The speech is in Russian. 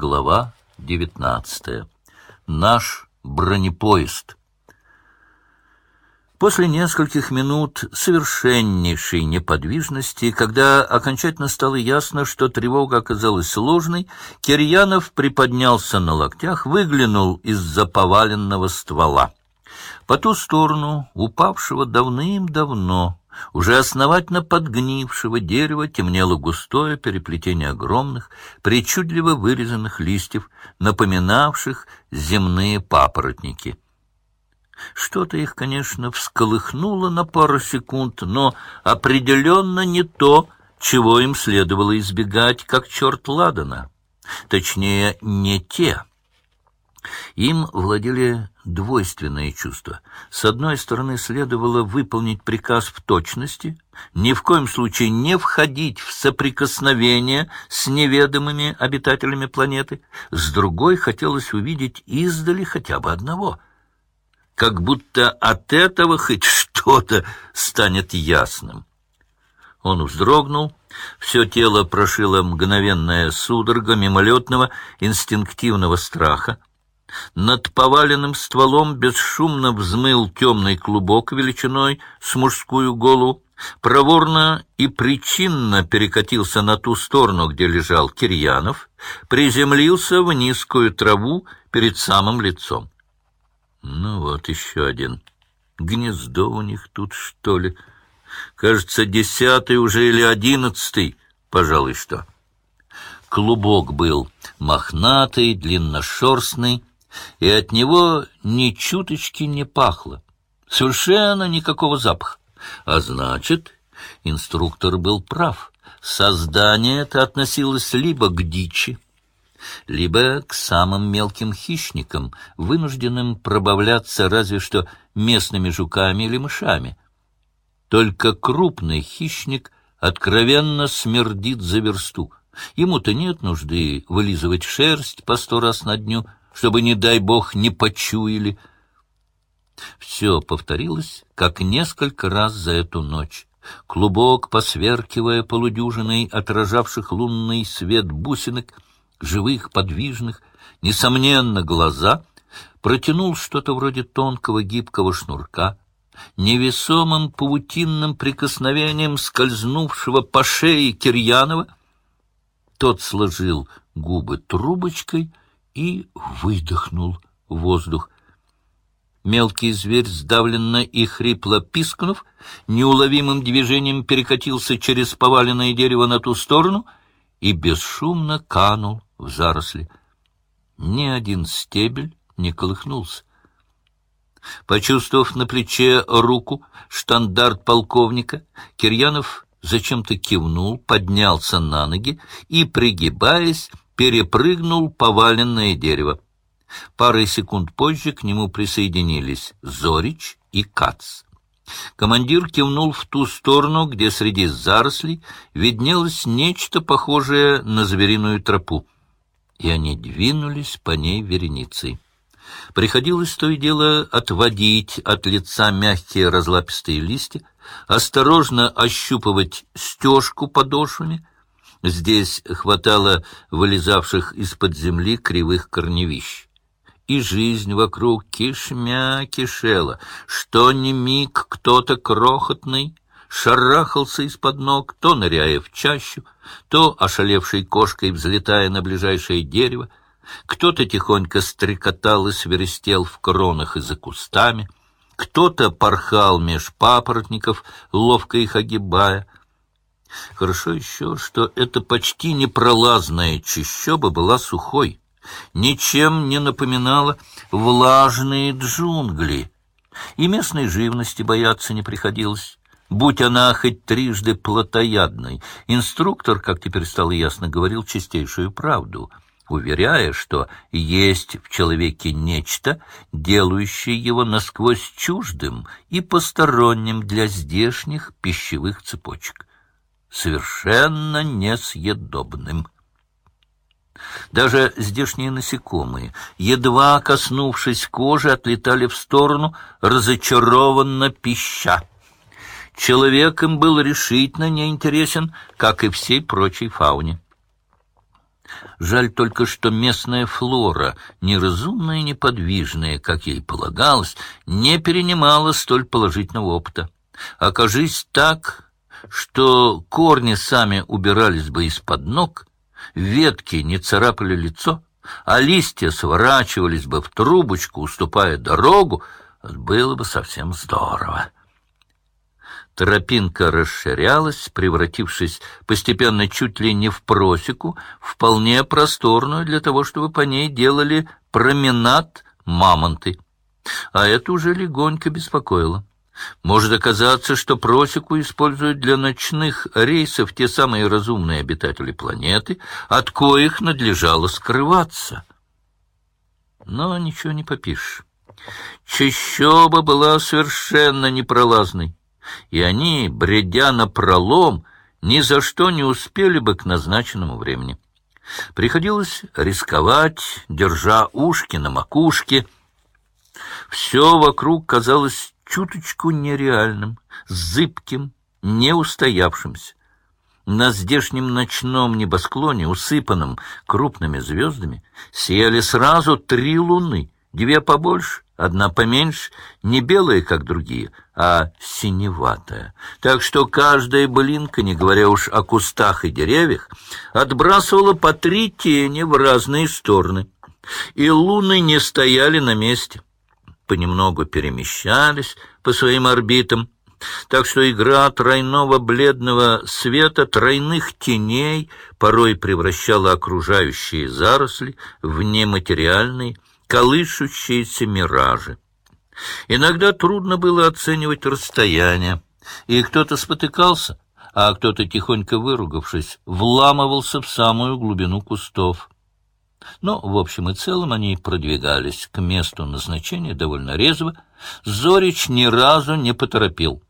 Глава девятнадцатая. Наш бронепоезд. После нескольких минут совершеннейшей неподвижности, когда окончательно стало ясно, что тревога оказалась сложной, Кирьянов приподнялся на локтях, выглянул из-за поваленного ствола. По ту сторону упавшего давным-давно, уже основательно подгнившего дерева темнело густое переплетение огромных, причудливо вырезанных листьев, напоминавших земные папоротники — что-то их, конечно, всколыхнуло на пару секунд, но определенно не то, чего им следовало избегать, как черт ладана. Точнее, не те. Им владели двойственные чувства. С одной стороны, следовало выполнить приказ в точности, ни в коем случае не входить в соприкосновение с неведомыми обитателями планеты. С другой, хотелось увидеть издали хотя бы одного — как будто от этого хоть что-то станет ясным. Он вздрогнул, все тело прошило мгновенная судорога мимолетного инстинктивного страха. Над поваленным стволом бесшумно взмыл темный клубок величиной с мужскую голову, проворно и причинно перекатился на ту сторону, где лежал Кирьянов, приземлился в низкую траву перед самым лицом. Ну вот еще один. Гнездо у них тут, что ли? Кажется, десятый уже или одиннадцатый, пожалуй, что. Клубок был мохнатый, длинношерстный, и от него ни чуточки не пахло. Совершенно никакого запаха. А значит, инструктор был прав. Создание это относилось либо к дичи, либо к самым мелким хищникам, вынужденным пробавляться разве что местными жуками или мышами. Только крупный хищник откровенно смердит за версту. Ему-то нет нужды вылизывать шерсть по сто раз на дню, чтобы, не дай бог, не почуяли. Все повторилось, как несколько раз за эту ночь. Клубок, посверкивая полудюжиной отражавших лунный свет бусинок, живых, подвижных, несомненно, глаза, протянул что-то вроде тонкого гибкого шнурка, невесомым паутинным прикосновением скользнувшего по шее Кирьянова. Тот сложил губы трубочкой и выдохнул воздух. Мелкий зверь, сдавленно и хрипло пискнув, неуловимым движением перекатился через поваленное дерево на ту сторону и бесшумно канул в заросли. Ни один стебель не колыхнулся. Почувствовав на плече руку штандарт полковника, Кирьянов зачем-то кивнул, поднялся на ноги и, пригибаясь, перепрыгнул поваленное дерево. Парой секунд позже к нему присоединились Зорич и Кац. Командир кивнул в ту сторону, где среди зарослей виднелось нечто похожее на звериную тропу и они двинулись по ней вереницей. Приходилось то и дело отводить от лица мягкие разлапистые листья, осторожно ощупывать стежку подошвами. Здесь хватало вылезавших из-под земли кривых корневищ. И жизнь вокруг кишмя кишела, что ни миг кто-то крохотный шарахался из-под ног, то ныряя в чащу, то ошалевшей кошкой взлетая на ближайшее дерево, кто-то тихонько стрекотал и свиристел в кронах и за кустами, кто-то порхал меж папоротников, ловко их огибая. Хорошо еще, что эта почти непролазная чащоба была сухой, ничем не напоминала влажные джунгли, и местной живности бояться не приходилось будь она хоть трижды плотоядной. Инструктор, как теперь стало ясно, говорил чистейшую правду, уверяя, что есть в человеке нечто, делающее его насквозь чуждым и посторонним для здешних пищевых цепочек, совершенно несъедобным. Даже здешние насекомые, едва коснувшись кожи, отлетали в сторону, разочарованно пища. Человек им был решительно неинтересен, как и всей прочей фауне. Жаль только, что местная флора, неразумная и неподвижная, как ей полагалось, не перенимала столь положительного опыта. Окажись так, что корни сами убирались бы из-под ног, ветки не царапали лицо, а листья сворачивались бы в трубочку, уступая дорогу, было бы совсем здорово. Тропинка расширялась, превратившись постепенно чуть ли не в просеку, вполне просторную для того, чтобы по ней делали променад мамонты. А это уже легонько беспокоило. Может оказаться, что просеку используют для ночных рейсов те самые разумные обитатели планеты, от коих надлежало скрываться. Но ничего не попишешь. Чащоба была совершенно непролазной и они, бредя на пролом, ни за что не успели бы к назначенному времени. Приходилось рисковать, держа ушки на макушке. Все вокруг казалось чуточку нереальным, зыбким, неустоявшимся. На здешнем ночном небосклоне, усыпанном крупными звездами, сияли сразу три луны, две побольше Одна поменьше, не белая, как другие, а синеватая. Так что каждая блинка, не говоря уж о кустах и деревьях, отбрасывала по три тени в разные стороны. И луны не стояли на месте, понемногу перемещались по своим орбитам, так что игра тройного бледного света, тройных теней порой превращала окружающие заросли в нематериальные, колышущиеся миражи. Иногда трудно было оценивать расстояние, и кто-то спотыкался, а кто-то, тихонько выругавшись, вламывался в самую глубину кустов. Но, в общем и целом, они продвигались к месту назначения довольно резво. Зорич ни разу не поторопил.